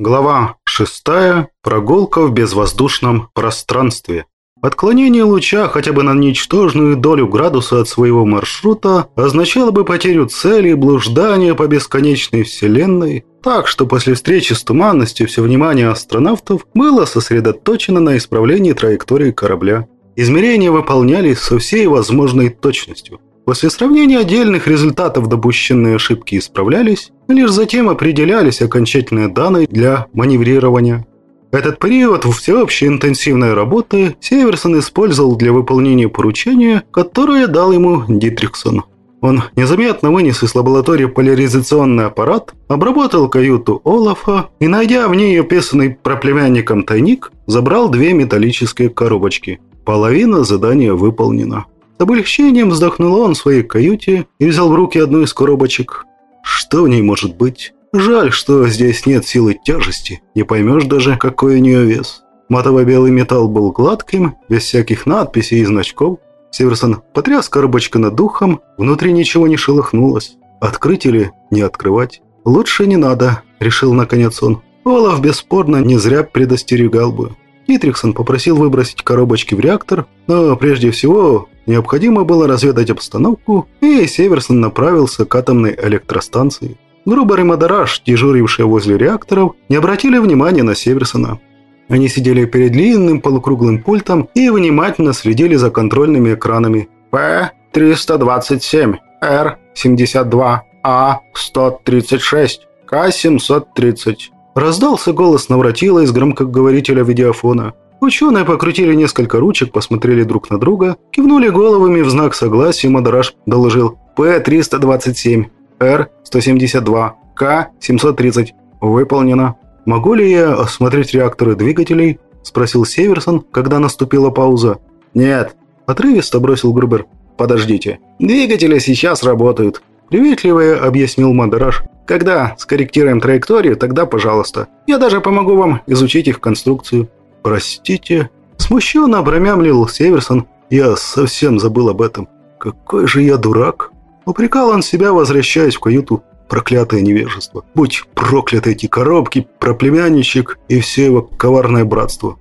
Глава 6. Прогулка в безвоздушном пространстве. Отклонение луча хотя бы на ничтожную долю градуса от своего маршрута означало бы потерю цели и блуждание по бесконечной вселенной, так что после встречи с туманностью все внимание астронавтов было сосредоточено на исправлении траектории корабля. Измерения выполнялись со всей возможной точностью. После сравнения отдельных результатов допущенные ошибки исправлялись, лишь затем определялись окончательные данные для маневрирования. Этот период всеобщей интенсивной работы Северсон использовал для выполнения поручения, которое дал ему Дитрихсон. Он незаметно вынес из лаборатории поляризационный аппарат, обработал каюту Олафа и, найдя в ней описанный проплемянником тайник, забрал две металлические коробочки. Половина задания выполнена. С облегчением вздохнул он в своей каюте и взял в руки одну из коробочек. Что в ней может быть? Жаль, что здесь нет силы тяжести, не поймешь даже, какой у нее вес. Матово-белый металл был гладким, без всяких надписей и значков. Северсон потряс коробочку над духом, внутри ничего не шелохнулось. Открыть или не открывать? Лучше не надо, решил наконец он. Олаф бесспорно не зря предостерегал бы. Дитрихсон попросил выбросить коробочки в реактор, но прежде всего необходимо было разведать обстановку, и Северсон направился к атомной электростанции. Грубер и Мадараш, дежурившие возле реакторов, не обратили внимания на Северсона. Они сидели перед длинным полукруглым пультом и внимательно следили за контрольными экранами. «П-327, Р-72, А-136, К-730». Раздался голос Навратила из громкоговорителя видеофона. Ученые покрутили несколько ручек, посмотрели друг на друга, кивнули головами в знак согласия, Мадараш доложил «П-327, Р-172, К-730. Выполнено. Могу ли я осмотреть реакторы двигателей?» – спросил Северсон, когда наступила пауза. «Нет», – отрывисто бросил Грубер. «Подождите. Двигатели сейчас работают», – приветливо объяснил Мадераш. «Когда скорректируем траекторию, тогда пожалуйста. Я даже помогу вам изучить их конструкцию». «Простите?» – смущенно обромямлил Северсон. «Я совсем забыл об этом. Какой же я дурак!» Упрекал он себя, возвращаясь в каюту. Проклятое невежество. Будь прокляты эти коробки, проплемянничек и все его коварное братство.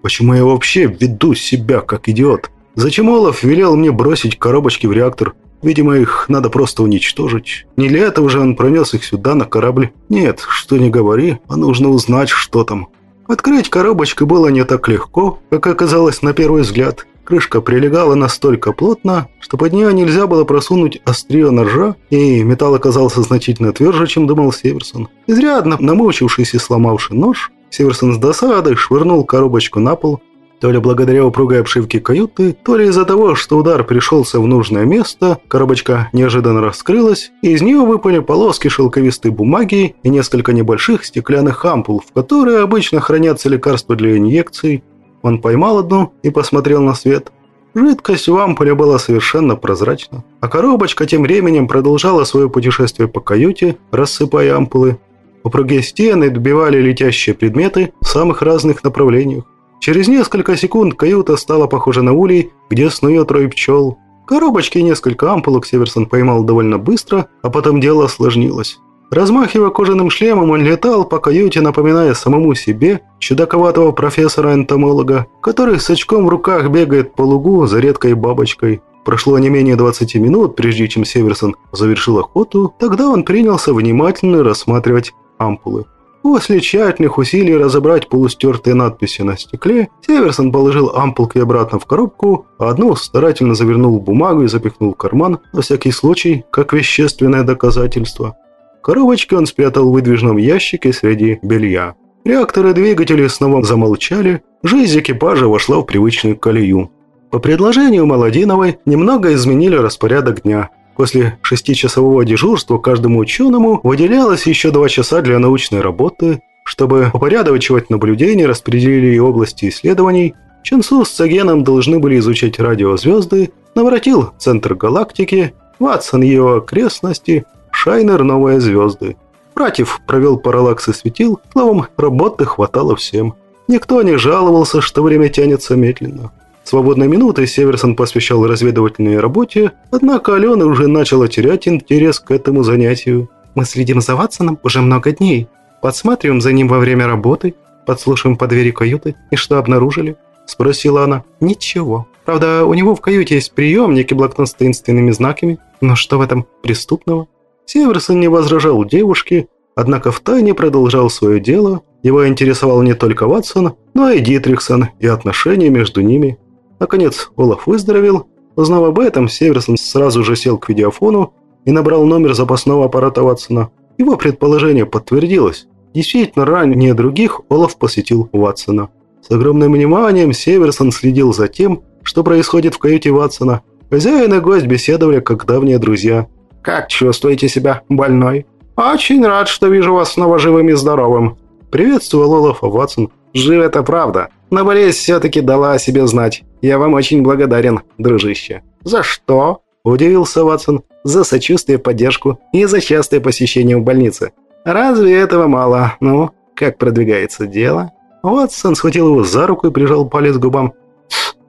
Почему я вообще веду себя как идиот? Зачем Олаф велел мне бросить коробочки в реактор? Видимо, их надо просто уничтожить. Не для этого же он пронес их сюда, на корабль. Нет, что не говори, а нужно узнать, что там. Открыть коробочку было не так легко, как оказалось на первый взгляд. Крышка прилегала настолько плотно, что под нее нельзя было просунуть острие ножа, и металл оказался значительно тверже, чем думал Северсон. Изрядно намучившись и сломавший нож, Северсон с досадой швырнул коробочку на пол, то ли благодаря упругой обшивке каюты, то ли из-за того, что удар пришелся в нужное место, коробочка неожиданно раскрылась, и из нее выпали полоски шелковистой бумаги и несколько небольших стеклянных ампул, в которые обычно хранятся лекарства для инъекций, он поймал одну и посмотрел на свет. Жидкость в ампуле была совершенно прозрачна, а коробочка тем временем продолжала свое путешествие по каюте, рассыпая ампулы. Упругие стены добивали летящие предметы в самых разных направлениях. Через несколько секунд каюта стала похожа на улей, где снует рой пчел. Коробочки и несколько ампулок Северсон поймал довольно быстро, а потом дело осложнилось. Размахивая кожаным шлемом, он летал по каюте, напоминая самому себе чудаковатого профессора-энтомолога, который с очком в руках бегает по лугу за редкой бабочкой. Прошло не менее 20 минут, прежде чем Северсон завершил охоту, тогда он принялся внимательно рассматривать ампулы. После тщательных усилий разобрать полустертые надписи на стекле, Северсон положил ампулки обратно в коробку, а одну старательно завернул в бумагу и запихнул в карман, на всякий случай, как вещественное доказательство. Коробочки он спрятал в выдвижном ящике среди белья. Реакторы двигателей снова замолчали, жизнь экипажа вошла в привычную колею. По предложению Молодиновой немного изменили распорядок дня. После шестичасового дежурства каждому ученому выделялось еще два часа для научной работы. Чтобы упорядочивать наблюдения, распределили области исследований. Ченсу с Цагеном должны были изучать радиозвезды, Наворотил – центр галактики, Ватсон – его окрестности – Шайнер «Новые звезды». Братьев провел параллакс и светил, словом, работы хватало всем. Никто не жаловался, что время тянется медленно. Свободной минутой Северсон посвящал разведывательной работе, однако Алена уже начала терять интерес к этому занятию. «Мы следим за Ватсоном уже много дней», Подсматриваем за ним во время работы, подслушиваем по двери каюты. И что обнаружили?» – спросила она. «Ничего. Правда, у него в каюте есть приемник и блокнот с таинственными знаками. Но что в этом преступного?» Северсон не возражал девушке, однако втайне продолжал свое дело. Его интересовал не только Ватсон, но и Дитриксон и отношения между ними. Наконец, Олаф выздоровел. Узнав об этом, Северсон сразу же сел к видеофону и набрал номер запасного аппарата Ватсона. Его предположение подтвердилось. Действительно, ранее других Олаф посетил Ватсона. С огромным вниманием Северсон следил за тем, что происходит в каюте Ватсона. Хозяин и гость беседовали как давние друзья. «Как чувствуете себя, больной?» «Очень рад, что вижу вас снова живым и здоровым». Приветствовал Олафа Ватсон. «Жив это правда, но болезнь все-таки дала о себе знать. Я вам очень благодарен, дружище». «За что?» – удивился Ватсон. «За сочувствие, поддержку и за частое посещение в больнице. Разве этого мало? Ну, как продвигается дело?» Ватсон схватил его за руку и прижал палец к губам.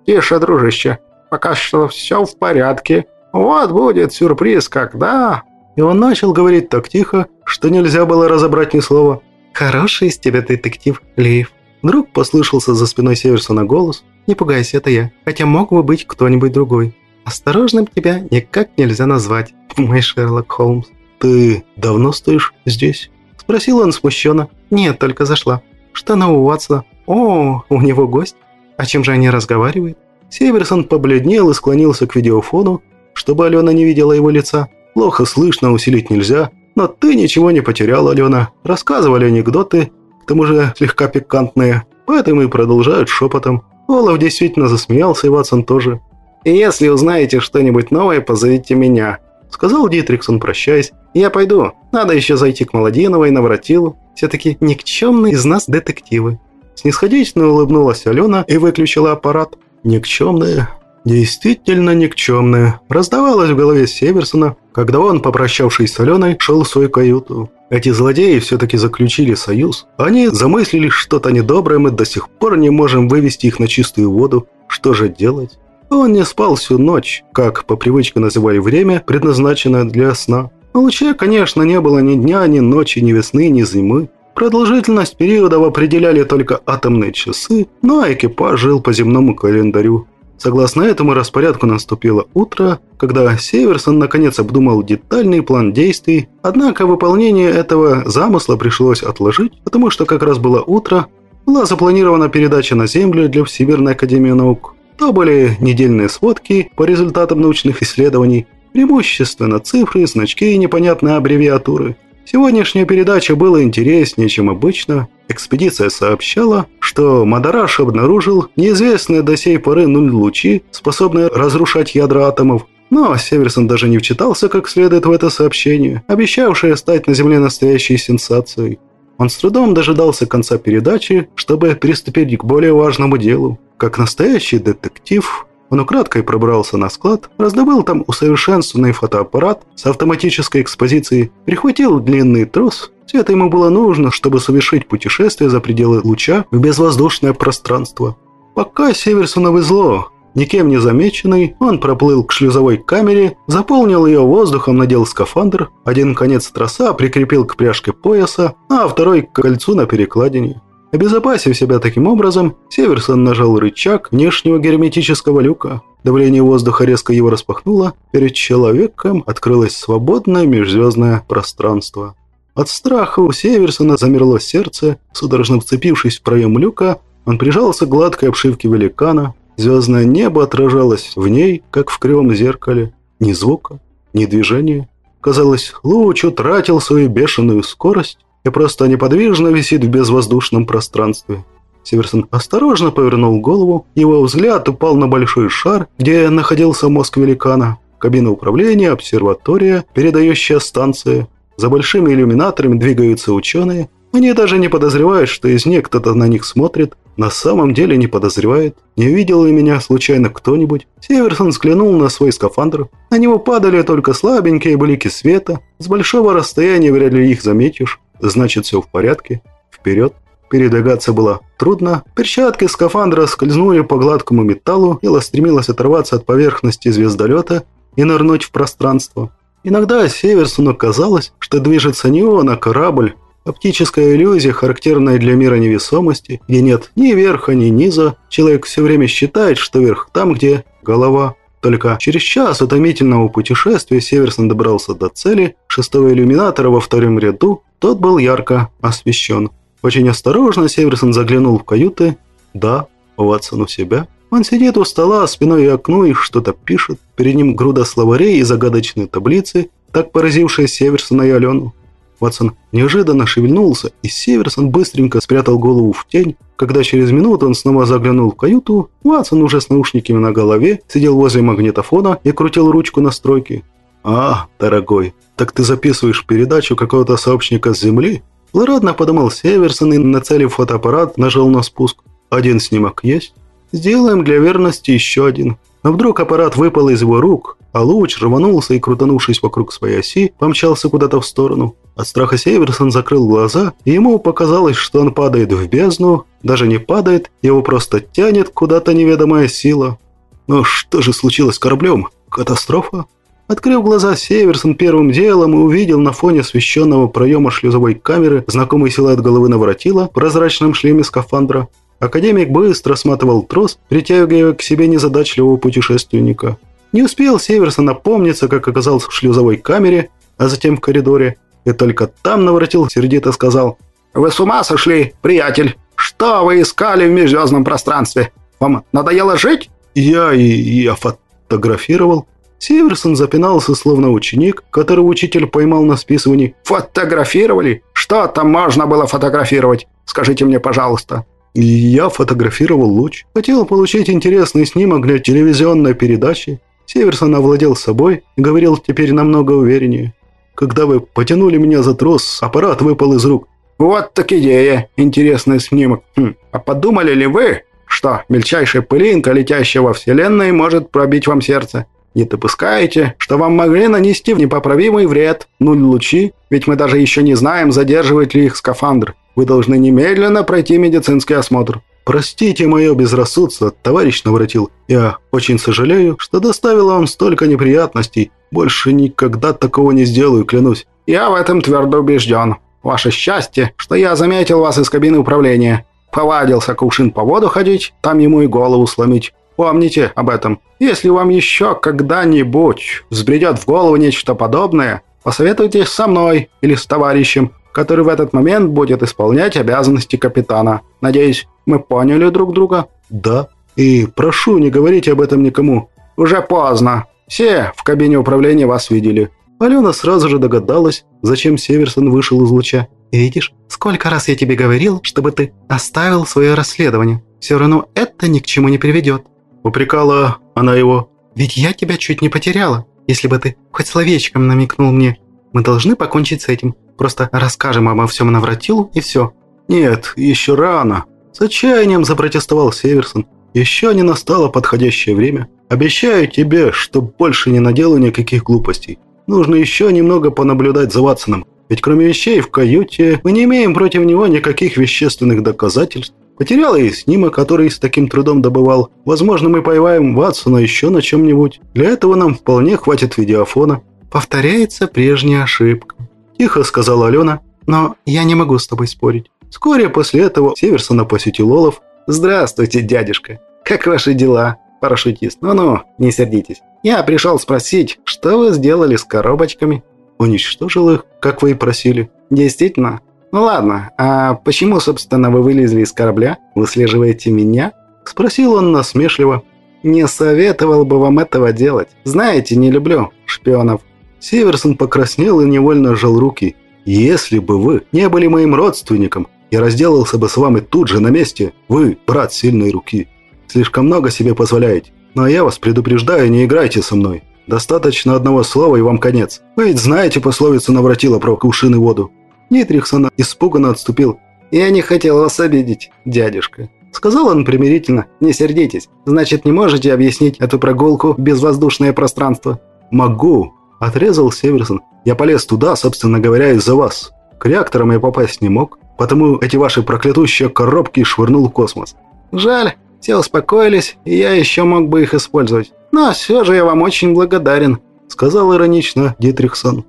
«Тише, дружище. Пока что все в порядке. Вот будет сюрприз, когда...» И он начал говорить так тихо, что нельзя было разобрать ни слова. «Хороший из тебя детектив, Лейв». Вдруг послышался за спиной Северсона голос. «Не пугайся, это я. Хотя мог бы быть кто-нибудь другой. Осторожным тебя никак нельзя назвать, мой Шерлок Холмс». «Ты давно стоишь здесь?» Спросил он смущенно. «Нет, только зашла. Что на у? О, у него гость. О чем же они разговаривают?» Северсон побледнел и склонился к видеофону, чтобы Алена не видела его лица. Плохо слышно, усилить нельзя. Но ты ничего не потеряла, Алена. Рассказывали анекдоты, к тому же слегка пикантные. Поэтому и продолжают шепотом. Олаф действительно засмеялся, и Ватсон тоже. «И если узнаете что-нибудь новое, позовите меня», — сказал Дитриксон, прощаясь. «Я пойду. Надо еще зайти к Молодиновой, Навратилу. Все-таки никчемные из нас детективы». Снисходительно улыбнулась Алена и выключила аппарат. «Никчемные, действительно никчемные», раздавалось в голове Северсона, когда он, попрощавшись с Аленой, шел в свою каюту. Эти злодеи все-таки заключили союз. Они замыслили что-то недоброе, мы до сих пор не можем вывести их на чистую воду. Что же делать? Он не спал всю ночь, как по привычке называли время, предназначенное для сна. На луче, конечно, не было ни дня, ни ночи, ни весны, ни зимы. Продолжительность периодов определяли только атомные часы, но экипаж жил по земному календарю. Согласно этому распорядку наступило утро, когда Северсон наконец обдумал детальный план действий, однако выполнение этого замысла пришлось отложить, потому что как раз было утро, была запланирована передача на Землю для Всемирной Академии Наук. То были недельные сводки по результатам научных исследований, преимущественно цифры, значки и непонятные аббревиатуры – Сегодняшняя передача была интереснее, чем обычно. Экспедиция сообщала, что Мадараш обнаружил неизвестные до сей поры нуль лучи, способные разрушать ядра атомов. Но Северсон даже не вчитался как следует в это сообщение, обещавшее стать на Земле настоящей сенсацией. Он с трудом дожидался конца передачи, чтобы приступить к более важному делу. Как настоящий детектив, он украдкой пробрался на склад, раздобыл там усовершенствованный фотоаппарат с автоматической экспозицией, прихватил длинный трос. Все это ему было нужно, чтобы совершить путешествие за пределы луча в безвоздушное пространство. Пока Северсона везло, Никем не замеченный, он проплыл к шлюзовой камере, заполнил ее воздухом, надел скафандр, один конец троса прикрепил к пряжке пояса, а второй к кольцу на перекладине. Обезопасив себя таким образом, Северсон нажал рычаг внешнего герметического люка. Давление воздуха резко его распахнуло, перед человеком открылось свободное межзвездное пространство. От страха у Северсона замерло сердце, судорожно вцепившись в проем люка, он прижался к гладкой обшивке великана. Звездное небо отражалось в ней, как в кривом зеркале. Ни звука, ни движения. Казалось, луч утратил свою бешеную скорость, и просто неподвижно висит в безвоздушном пространстве. Северсон осторожно повернул голову, его взгляд упал на большой шар, где находился мозг великана. Кабина управления, обсерватория, передающая станция. За большими иллюминаторами двигаются ученые. Они даже не подозревают, что из них кто-то на них смотрит. На самом деле не подозревает. Не видел ли меня случайно кто-нибудь? Северсон взглянул на свой скафандр. На него падали только слабенькие блики света. С большого расстояния вряд ли их заметишь. Значит, все в порядке. Вперед. Передвигаться было трудно. Перчатки скафандра скользнули по гладкому металлу, тело стремилось оторваться от поверхности звездолета и нырнуть в пространство. Иногда Северсону казалось, что движется не он, а корабль. Оптическая иллюзия, характерная для мира невесомости, где нет ни верха, ни низа. Человек все время считает, что верх там, где голова. Только через час утомительного путешествия Северсон добрался до цели, шестого иллюминатора во втором ряду, тот был ярко освещен. Очень осторожно Северсон заглянул в каюты. Да, Ватсон у себя. Он сидит у стола, спиной к окну и что-то пишет. Перед ним груда словарей и загадочные таблицы, так поразившие Северсона и Алену. Ватсон неожиданно шевельнулся, и Северсон быстренько спрятал голову в тень. Когда через минуту он снова заглянул в каюту, Ватсон уже с наушниками на голове сидел возле магнитофона и крутил ручку настройки. «А, дорогой, так ты записываешь передачу какого-то сообщника с Земли?» Злорадно подумал Северсон и, нацелив фотоаппарат, нажал на спуск. «Один снимок есть?» Сделаем для верности еще один. Но вдруг аппарат выпал из его рук, а луч рванулся и, крутанувшись вокруг своей оси, помчался куда-то в сторону. От страха Северсон закрыл глаза, и ему показалось, что он падает в бездну. Даже не падает, его просто тянет куда-то неведомая сила. Но что же случилось с кораблем? Катастрофа? Открыв глаза, Северсон первым делом увидел на фоне освещенного проема шлюзовой камеры знакомый силуэт головы наворотила в прозрачном шлеме скафандра. Академик быстро сматывал трос, притягивая к себе незадачливого путешественника. Не успел Северсон напомниться, как оказался в шлюзовой камере, а затем в коридоре, и только там наворотил сердито сказал «Вы с ума сошли, приятель? Что вы искали в межзвездном пространстве? Вам надоело жить?» «Я и я фотографировал». Северсон запинался, словно ученик, которого учитель поймал на списывании. «Фотографировали? Что там можно было фотографировать? Скажите мне, пожалуйста». Я фотографировал луч. Хотел получить интересный снимок для телевизионной передачи. Северсон овладел собой и говорил теперь намного увереннее. Когда вы потянули меня за трос, аппарат выпал из рук. Вот так идея. Интересный снимок. Хм. А подумали ли вы, что мельчайшая пылинка, летящая во Вселенной, может пробить вам сердце? Не допускаете, что вам могли нанести непоправимый вред, нуль лучи, ведь мы даже еще не знаем, задерживает ли их скафандр. Вы должны немедленно пройти медицинский осмотр. Простите мое безрассудство, товарищ Навратил. Я очень сожалею, что доставила вам столько неприятностей. Больше никогда такого не сделаю, клянусь. Я в этом твердо убежден. Ваше счастье, что я заметил вас из кабины управления. Повадился Кувшин по воду ходить, там ему и голову сломить. Помните об этом. Если вам еще когда-нибудь взбредет в голову нечто подобное, посоветуйтесь со мной или с товарищем, который в этот момент будет исполнять обязанности капитана. Надеюсь, мы поняли друг друга?» «Да. И прошу, не говорите об этом никому». «Уже поздно. Все в кабине управления вас видели». Алена сразу же догадалась, зачем Северсон вышел из луча. «Видишь, сколько раз я тебе говорил, чтобы ты оставил свое расследование. Все равно это ни к чему не приведет». Упрекала она его. «Ведь я тебя чуть не потеряла. Если бы ты хоть словечком намекнул мне, мы должны покончить с этим. Просто расскажем обо всем Навратилу и все». «Нет, еще рано», – с отчаянием запротестовал Северсон. «Еще не настало подходящее время. Обещаю тебе, что больше не наделаю никаких глупостей. Нужно еще немного понаблюдать за Ватсоном. Ведь кроме вещей в каюте мы не имеем против него никаких вещественных доказательств. Потерял и снимок, который с таким трудом добывал. Возможно, мы поймаем Ватсона еще на чем-нибудь. Для этого нам вполне хватит видеофона. Повторяется прежняя ошибка. Тихо сказала Алена, но я не могу с тобой спорить. Вскоре после этого Северсона посетил Олов. «Здравствуйте, дядюшка. Как ваши дела?» Парашютист. «Ну-ну, не сердитесь. Я пришел спросить, что вы сделали с коробочками?» «Уничтожил их, как вы и просили». «Действительно? «Ну ладно, а почему, собственно, вы вылезли из корабля? Выслеживаете меня?» Спросил он насмешливо. «Не советовал бы вам этого делать. Знаете, не люблю шпионов». Северсон покраснел и невольно сжал руки. «Если бы вы не были моим родственником, я разделался бы с вами тут же на месте. Вы, брат сильной руки. Слишком много себе позволяете. Но я вас предупреждаю, не играйте со мной. Достаточно одного слова и вам конец. Вы ведь знаете пословицу «навратила про кувшин воду». Нитрихсон испуганно отступил. «Я не хотел вас обидеть, дядюшка». Сказал он примирительно. «Не сердитесь. Значит, не можете объяснить эту прогулку в безвоздушное пространство?» «Могу», – отрезал Северсон. «Я полез туда, собственно говоря, из-за вас. К реакторам я попасть не мог, потому эти ваши проклятущие коробки швырнул в космос». «Жаль. Все успокоились, и я еще мог бы их использовать. Но все же я вам очень благодарен», – сказал иронично Дитрихсон.